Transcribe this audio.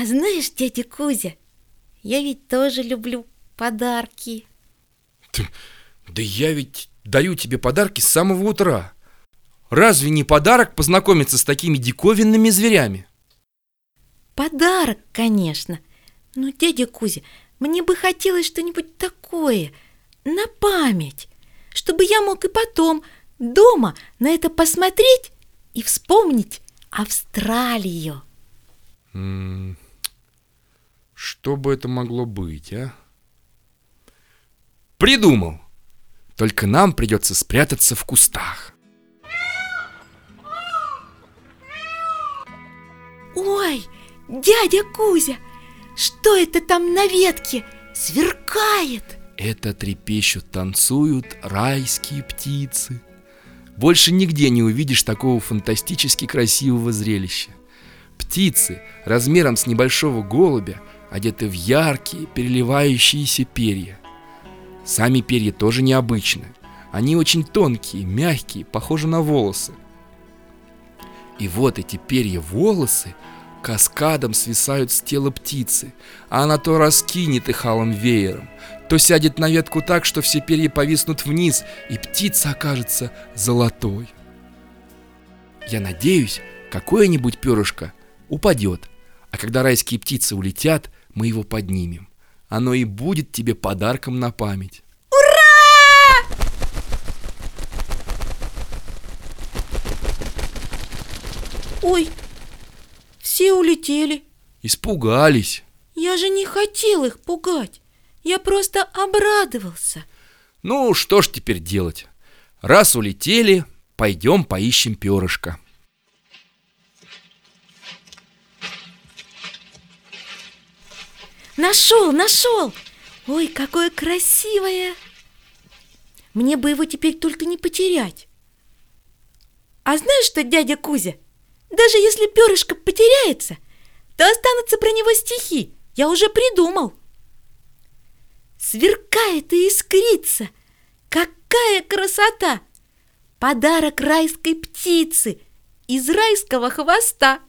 А знаешь, дядя Кузя, я ведь тоже люблю подарки. Ты, да я ведь даю тебе подарки с самого утра. Разве не подарок познакомиться с такими диковинными зверями? Подарок, конечно. Но, дядя Кузя, мне бы хотелось что-нибудь такое, на память, чтобы я мог и потом дома на это посмотреть и вспомнить Австралию. М, Что бы это могло быть, а? Придумал! Только нам придется спрятаться в кустах. Ой, дядя Кузя, что это там на ветке сверкает? Это трепещут, танцуют райские птицы. Больше нигде не увидишь такого фантастически красивого зрелища. Птицы размером с небольшого голубя одеты в яркие, переливающиеся перья. Сами перья тоже необычны. Они очень тонкие, мягкие, похожи на волосы. И вот эти перья волосы каскадом свисают с тела птицы, а она то раскинет их алым веером, то сядет на ветку так, что все перья повиснут вниз, и птица окажется золотой. Я надеюсь, какое-нибудь перышко упадет, а когда райские птицы улетят, мы его поднимем. Оно и будет тебе подарком на память. Ой, все улетели. Испугались. Я же не хотел их пугать. Я просто обрадовался. Ну, что ж теперь делать? Раз улетели, пойдем поищем перышко. Нашел, нашел! Ой, какое красивое! Мне бы его теперь только не потерять. А знаешь что, дядя Кузя? Даже если перышко потеряется, то останутся про него стихи. Я уже придумал. Сверкает и искрится. Какая красота! Подарок райской птицы из райского хвоста.